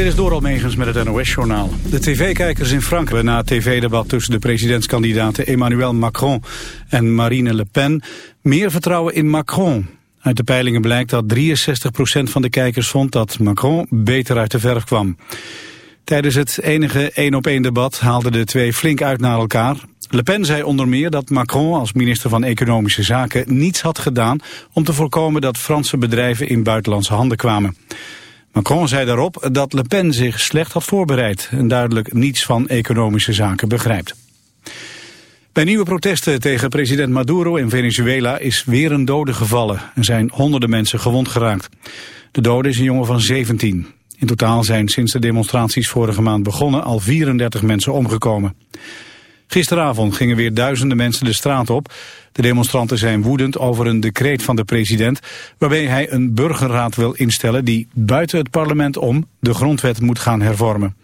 Dit is door Almegens met het NOS-journaal. De tv-kijkers in Frankrijk na het tv-debat tussen de presidentskandidaten Emmanuel Macron en Marine Le Pen meer vertrouwen in Macron. Uit de peilingen blijkt dat 63% van de kijkers vond dat Macron beter uit de verf kwam. Tijdens het enige één-op-één debat haalden de twee flink uit naar elkaar. Le Pen zei onder meer dat Macron als minister van Economische Zaken niets had gedaan om te voorkomen dat Franse bedrijven in buitenlandse handen kwamen. Macron zei daarop dat Le Pen zich slecht had voorbereid en duidelijk niets van economische zaken begrijpt. Bij nieuwe protesten tegen president Maduro in Venezuela is weer een dode gevallen. Er zijn honderden mensen gewond geraakt. De dode is een jongen van 17. In totaal zijn sinds de demonstraties vorige maand begonnen al 34 mensen omgekomen. Gisteravond gingen weer duizenden mensen de straat op. De demonstranten zijn woedend over een decreet van de president... waarbij hij een burgerraad wil instellen die buiten het parlement om... de grondwet moet gaan hervormen.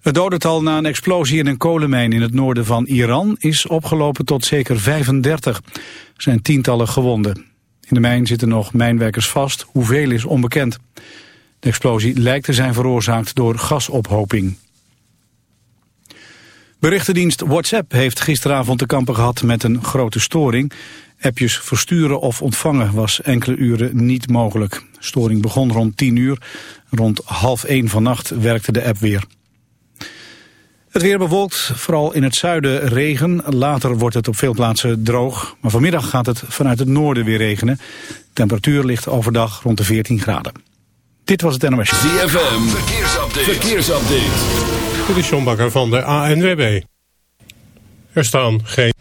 Het dodental na een explosie in een kolenmijn in het noorden van Iran... is opgelopen tot zeker 35. Er zijn tientallen gewonden. In de mijn zitten nog mijnwerkers vast. Hoeveel is onbekend. De explosie lijkt te zijn veroorzaakt door gasophoping. Berichtendienst WhatsApp heeft gisteravond te kampen gehad met een grote storing. Appjes versturen of ontvangen was enkele uren niet mogelijk. storing begon rond 10 uur. Rond half 1 vannacht werkte de app weer. Het weer bewolkt, vooral in het zuiden regen. Later wordt het op veel plaatsen droog. Maar vanmiddag gaat het vanuit het noorden weer regenen. temperatuur ligt overdag rond de 14 graden. Dit was het NOS. ZFM, verkeersupdate. verkeersupdate. Dit is John Bakker van de ANWB. Er staan geen...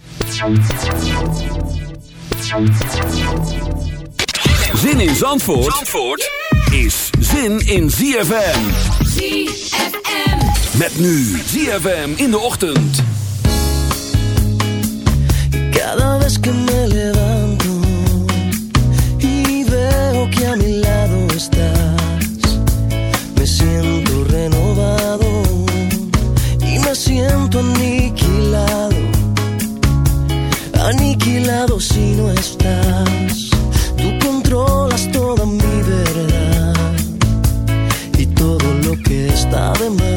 Zin in Zandvoort, Zandvoort is zin in ZFM. ZFM. Met nu ZFM in de ochtend. Cada vez que me levanto y veo que a mi siento renovado y me siento aniquilado, aniquilado si no estás. Tú controlas toda mi verdad y todo lo que está de más.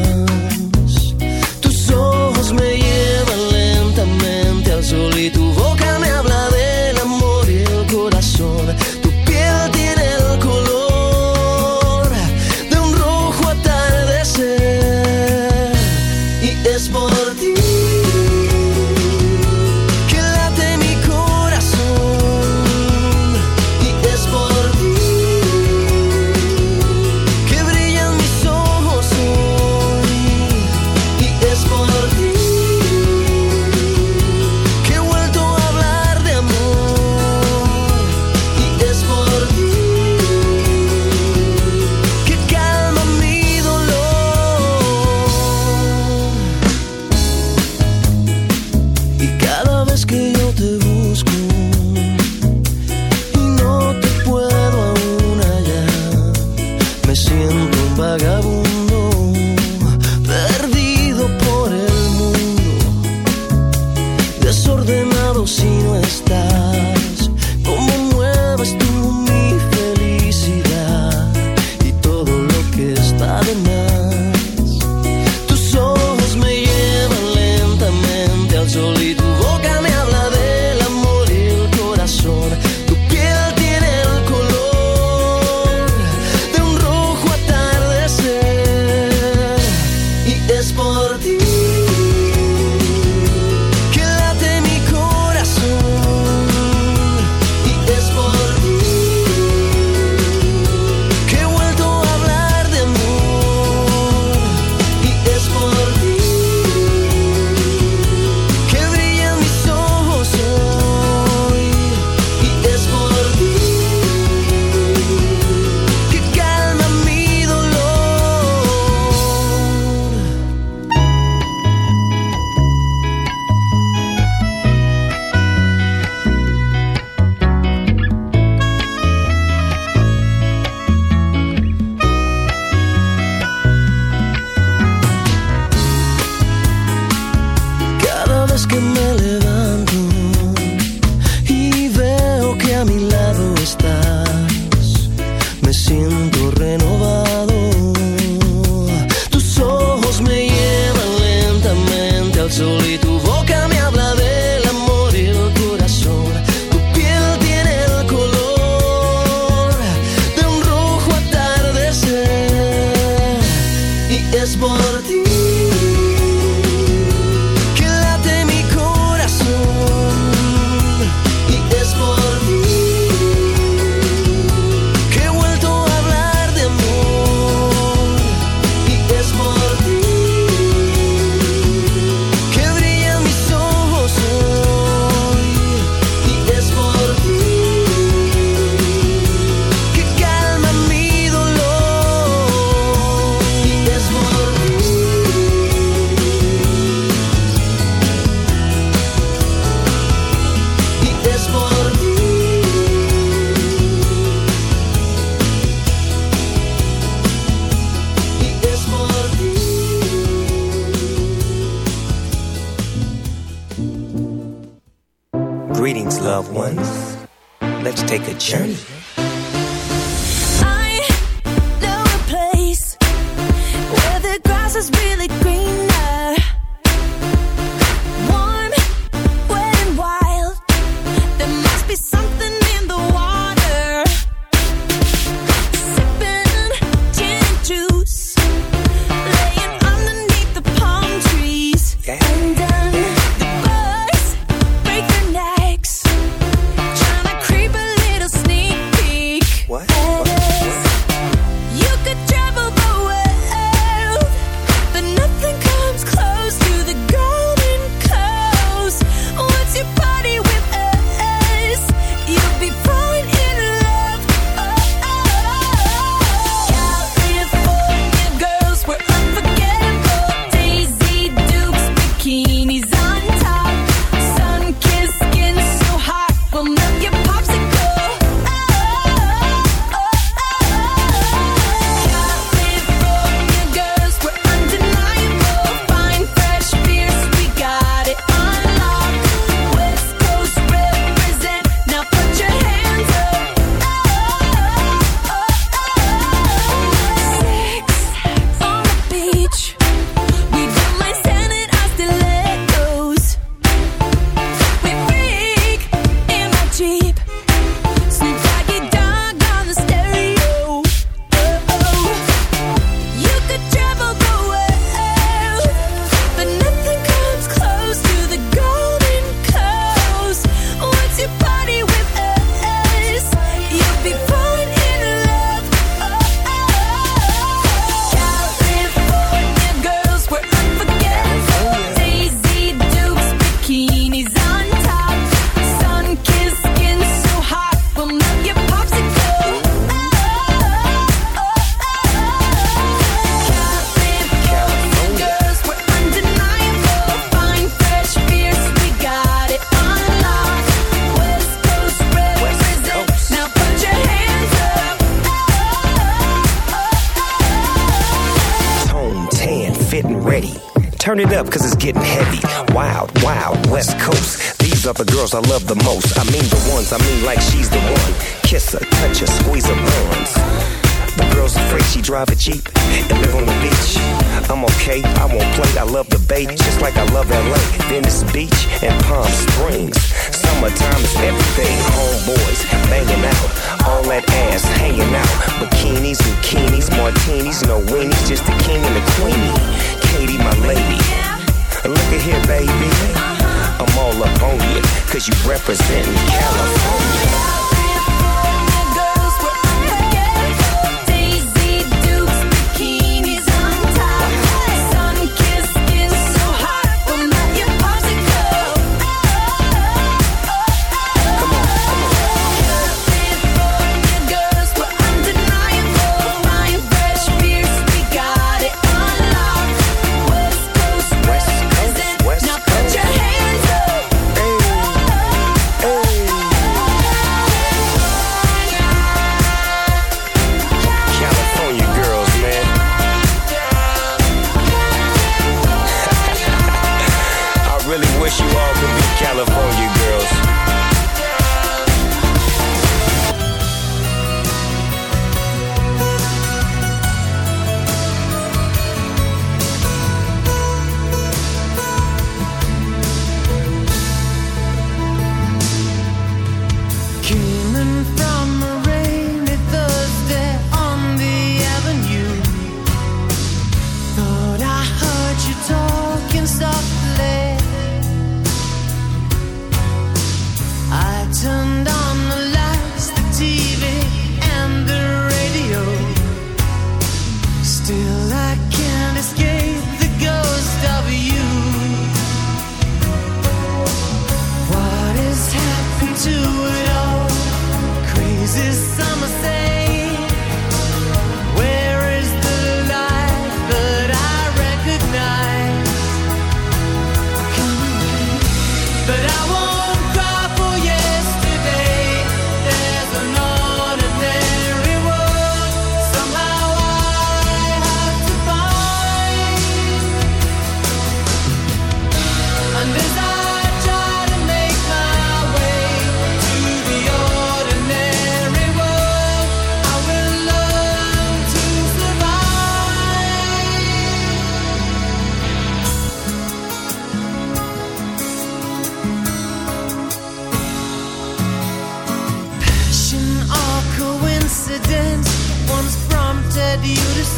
Take a journey.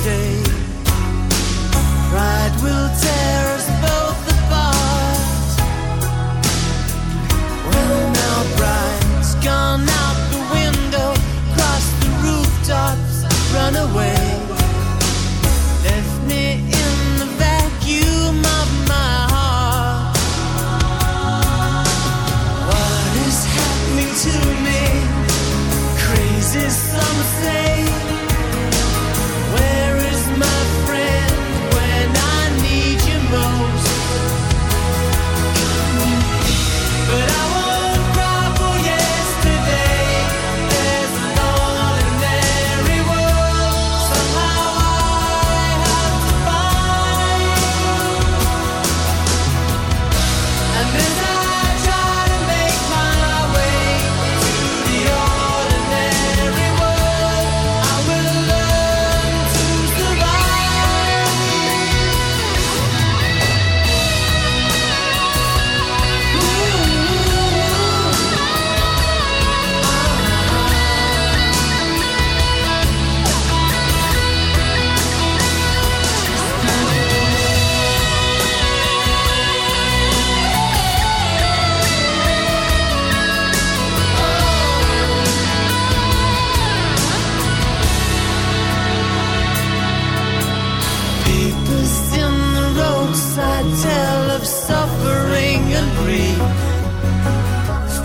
day.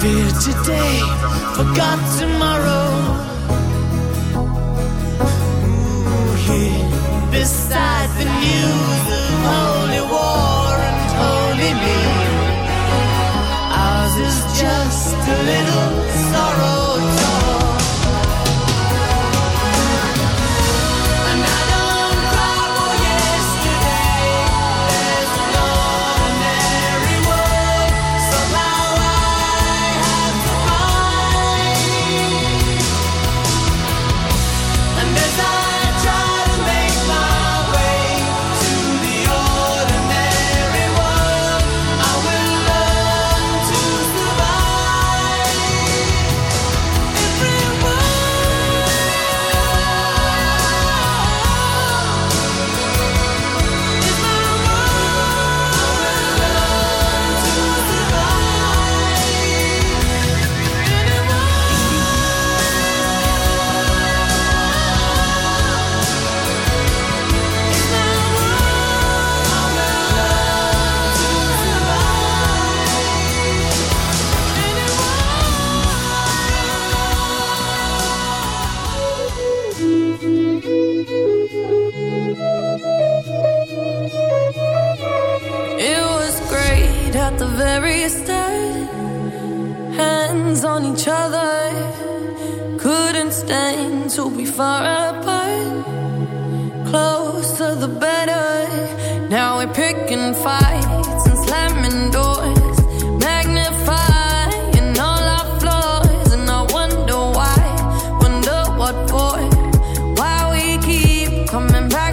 Fear today, forgot tomorrow. Ooh, yeah. Beside the news of holy war and holy me, ours is just a little. far apart, closer the better. Now we're picking fights and slamming doors, magnifying all our flaws. And I wonder why, wonder what for, why we keep coming back.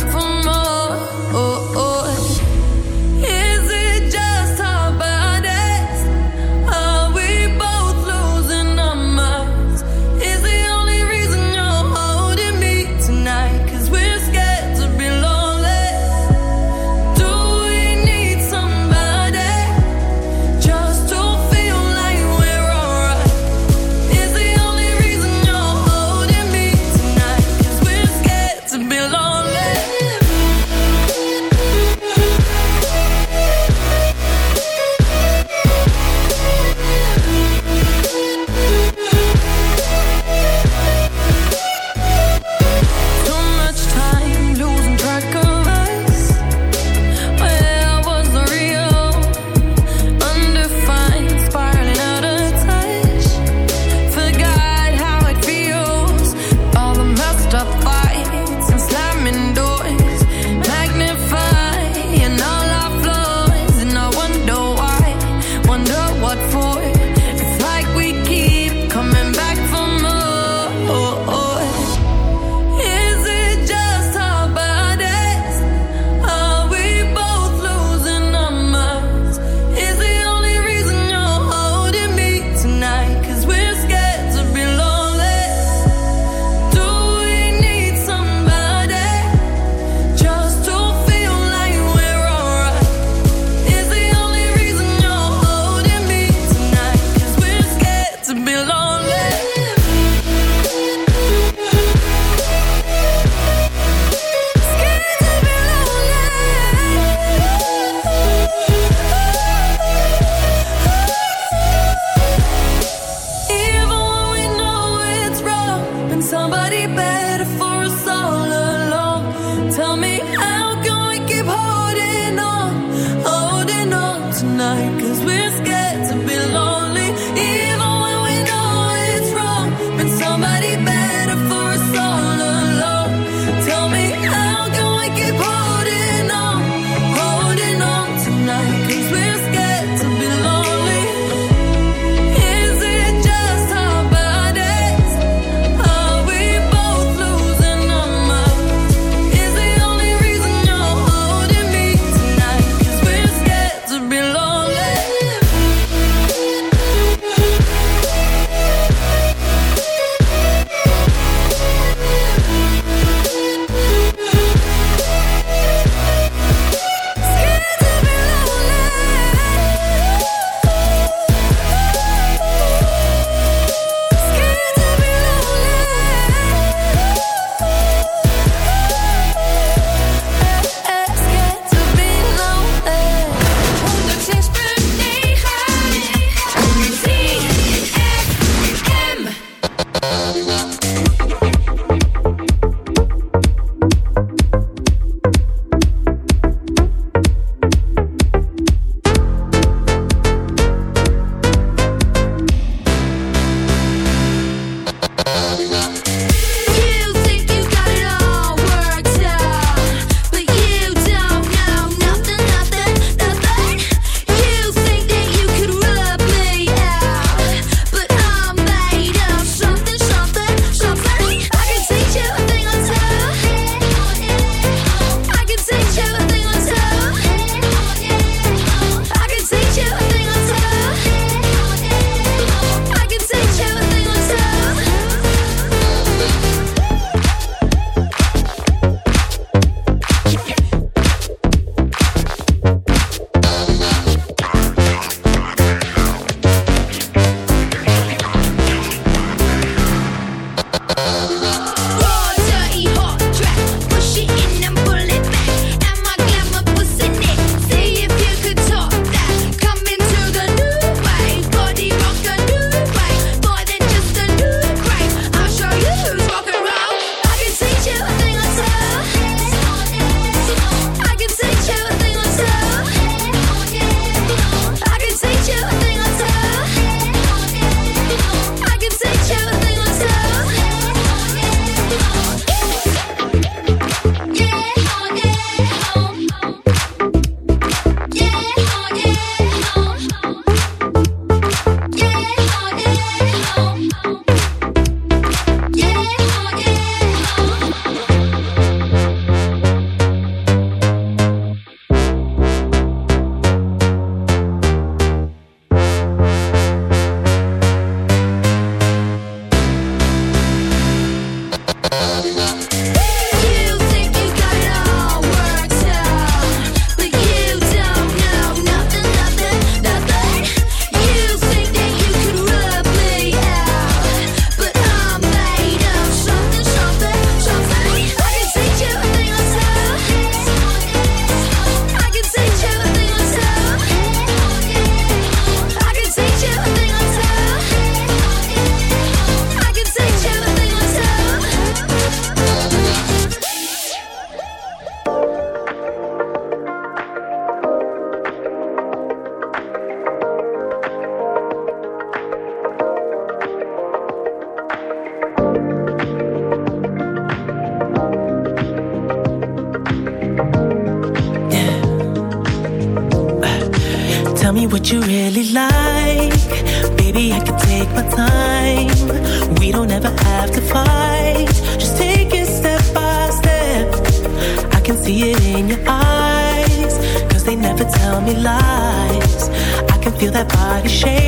body shape.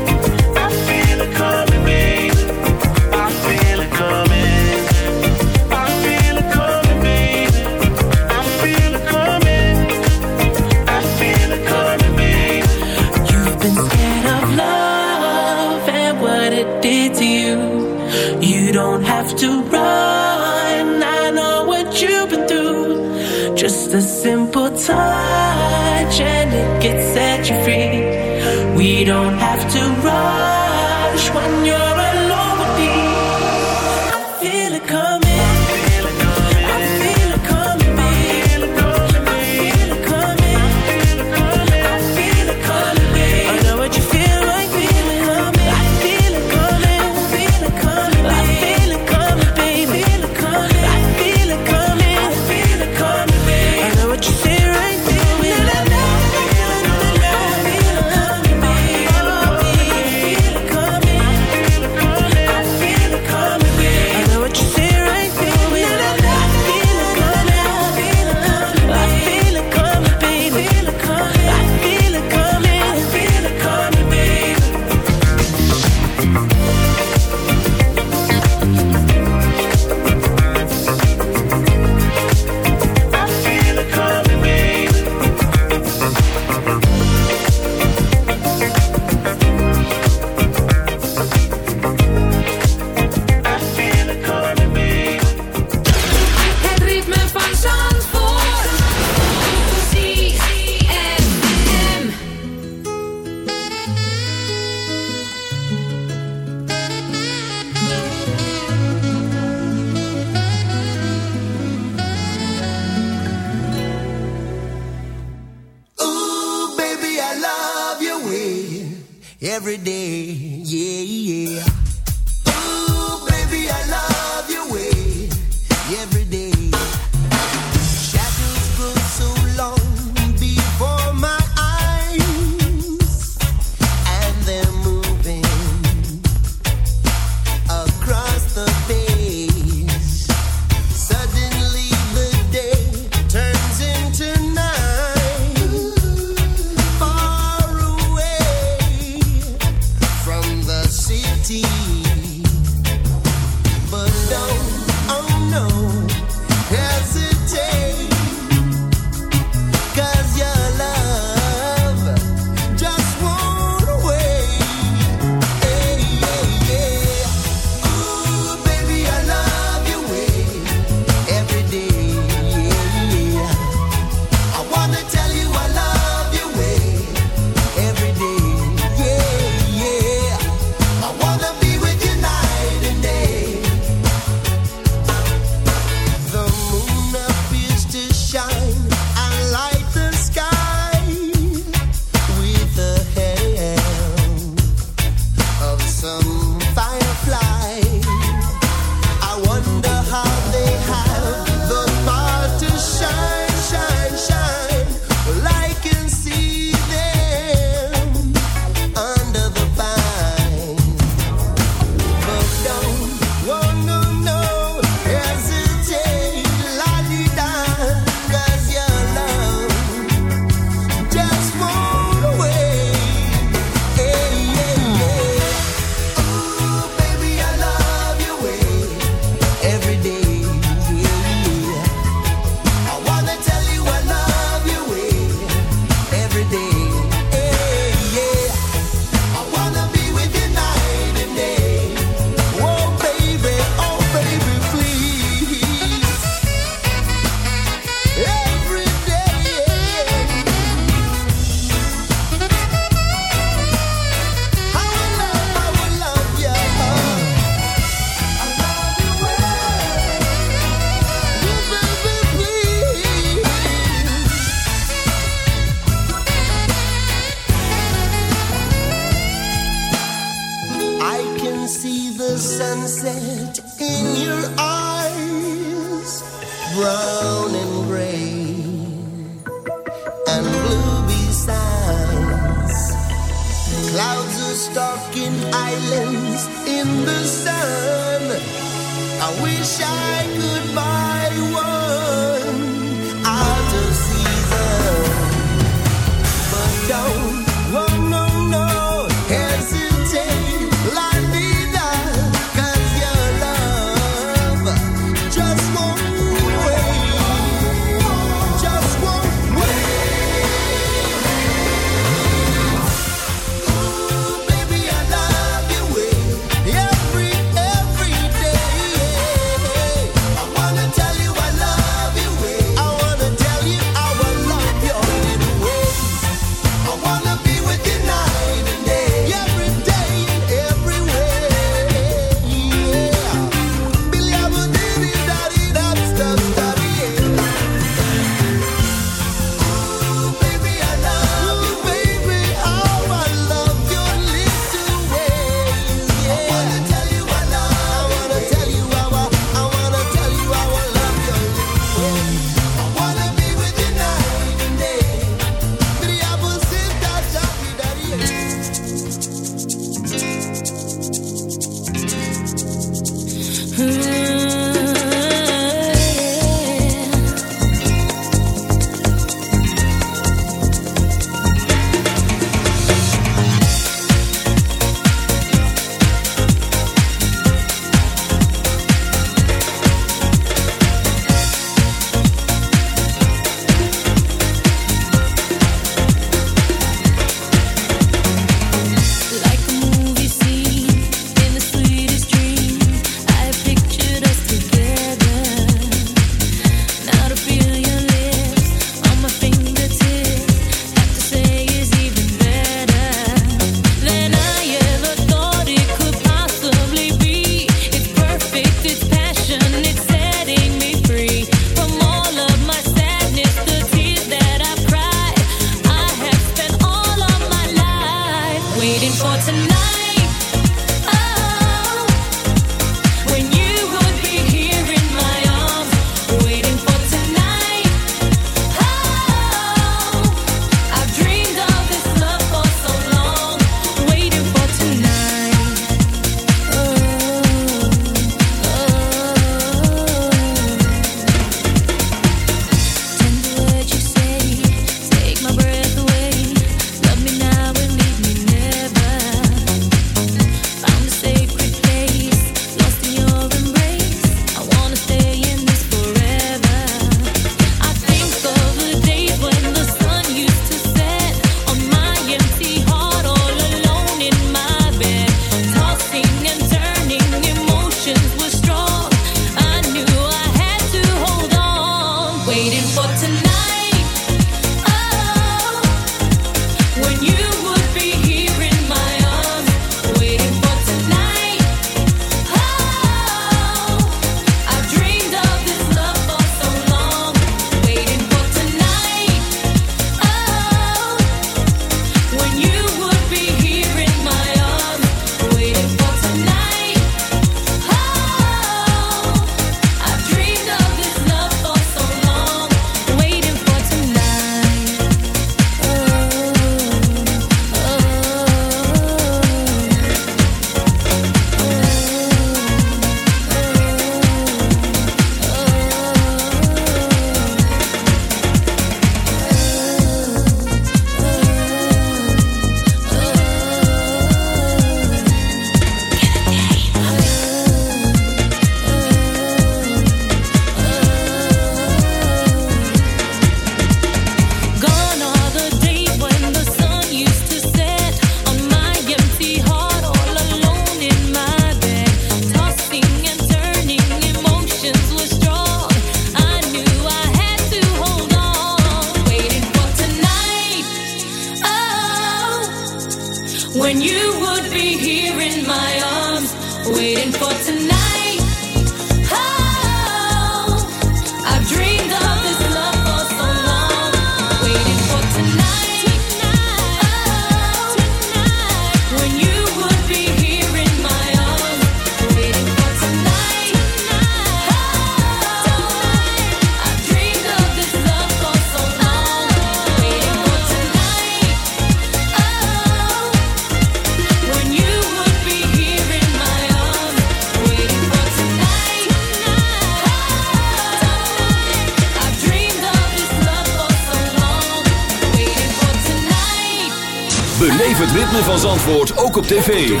tv.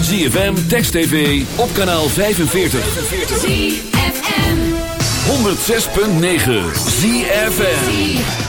ZFM, Text TV, op kanaal 45. ZFM. 106.9 ZFM. ZFM.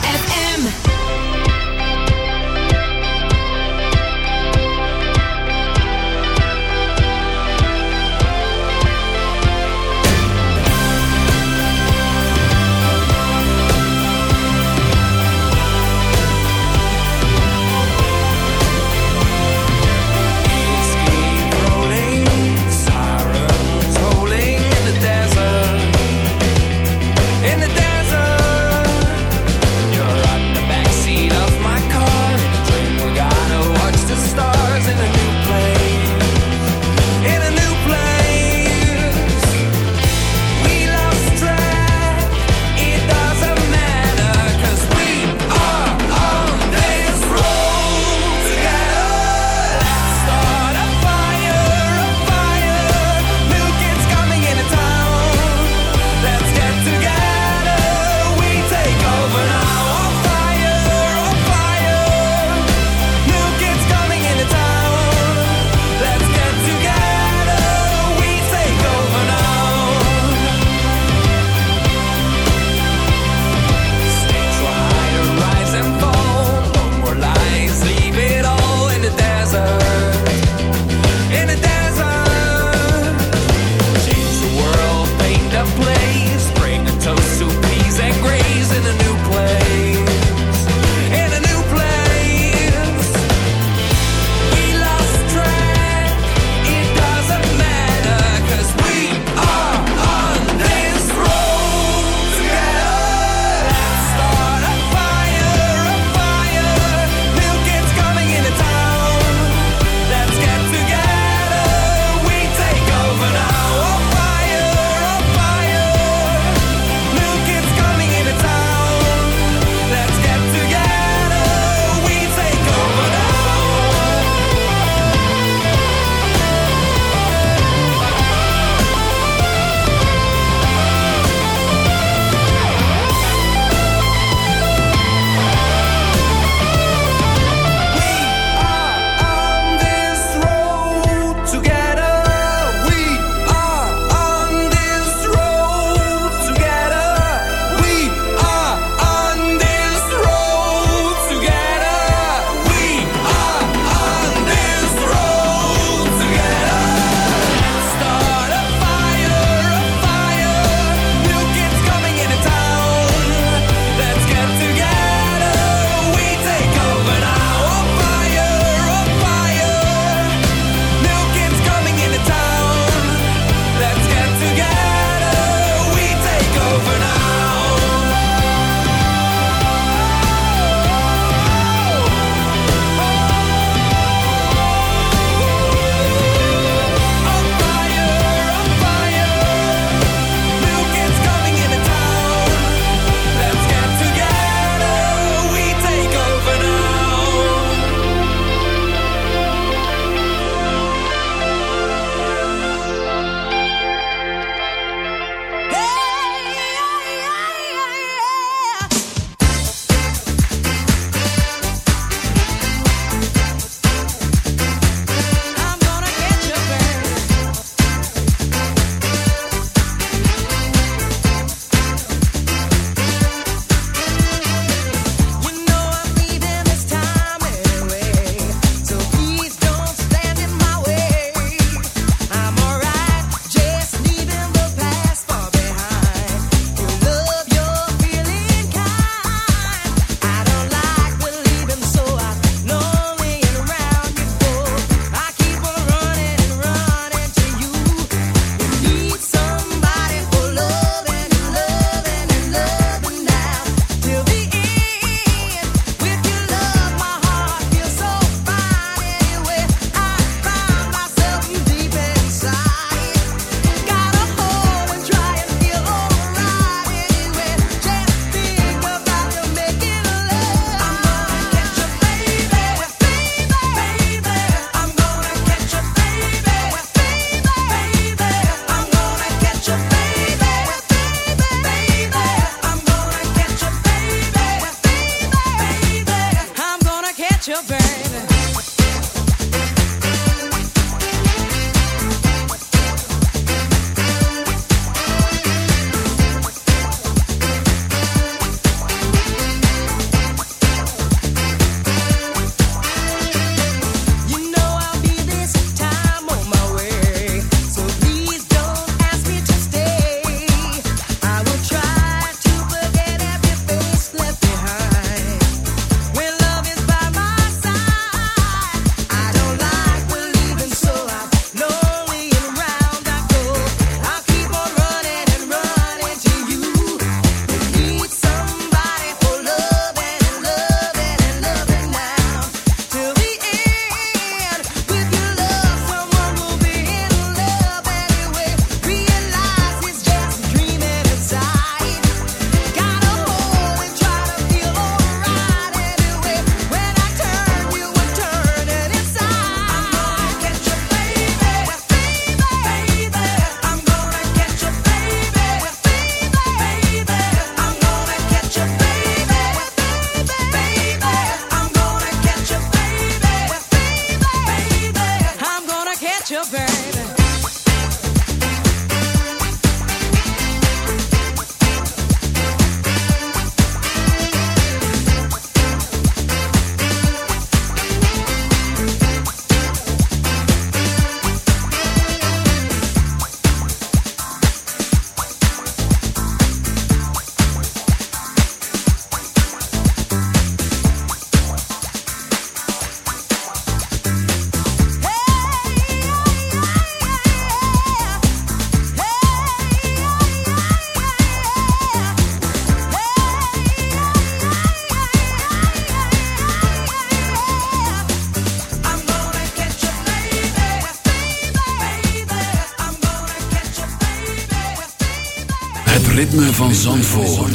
van Zandvoort.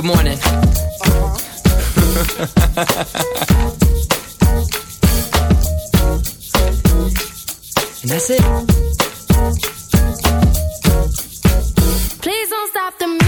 Good morning. Uh-huh. and that's it. Please don't stop the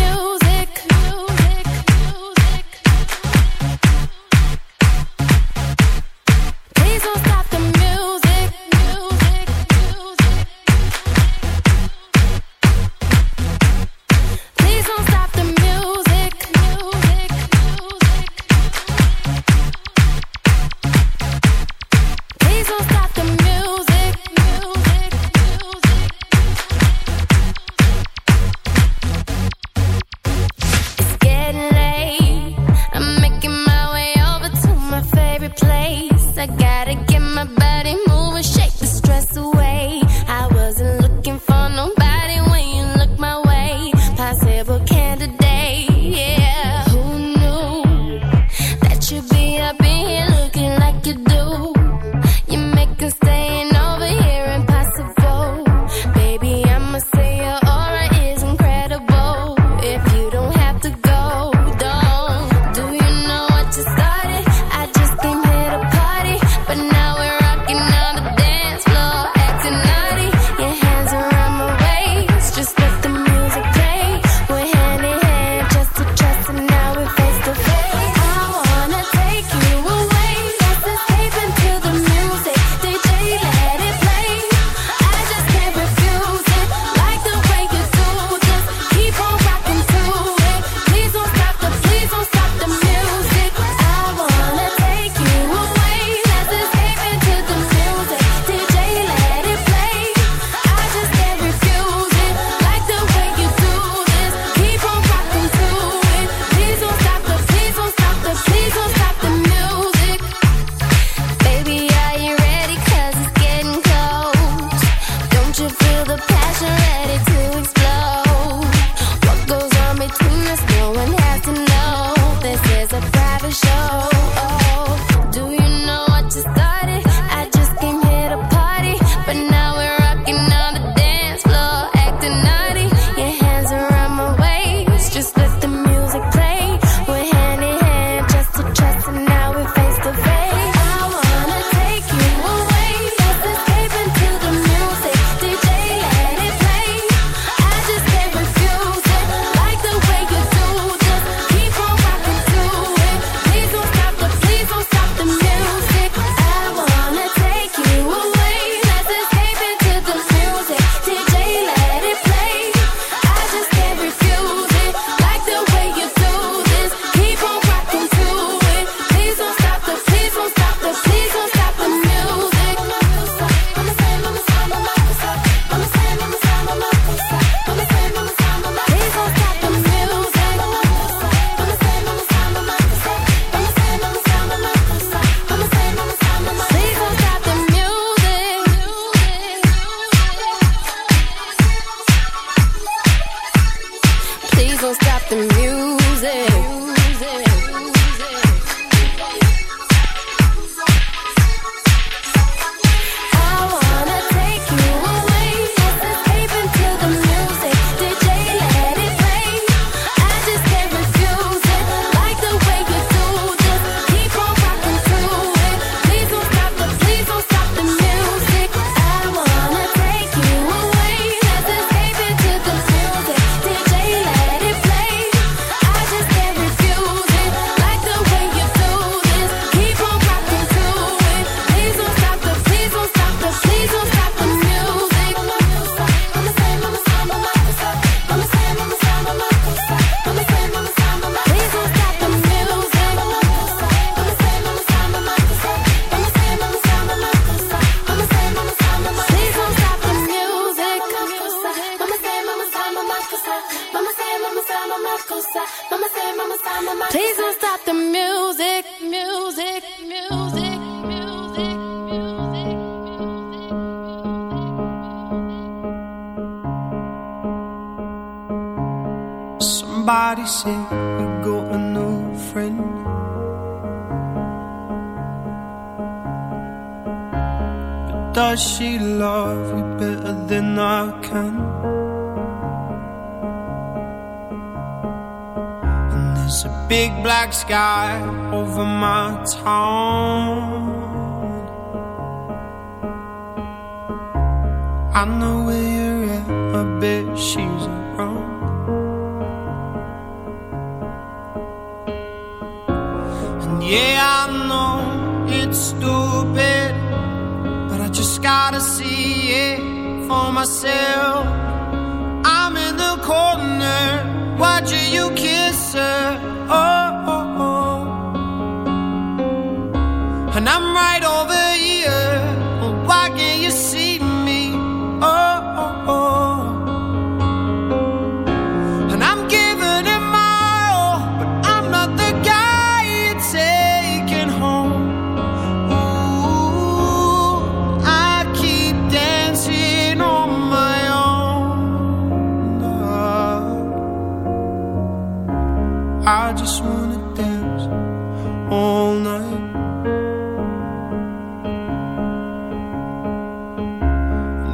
sky over my town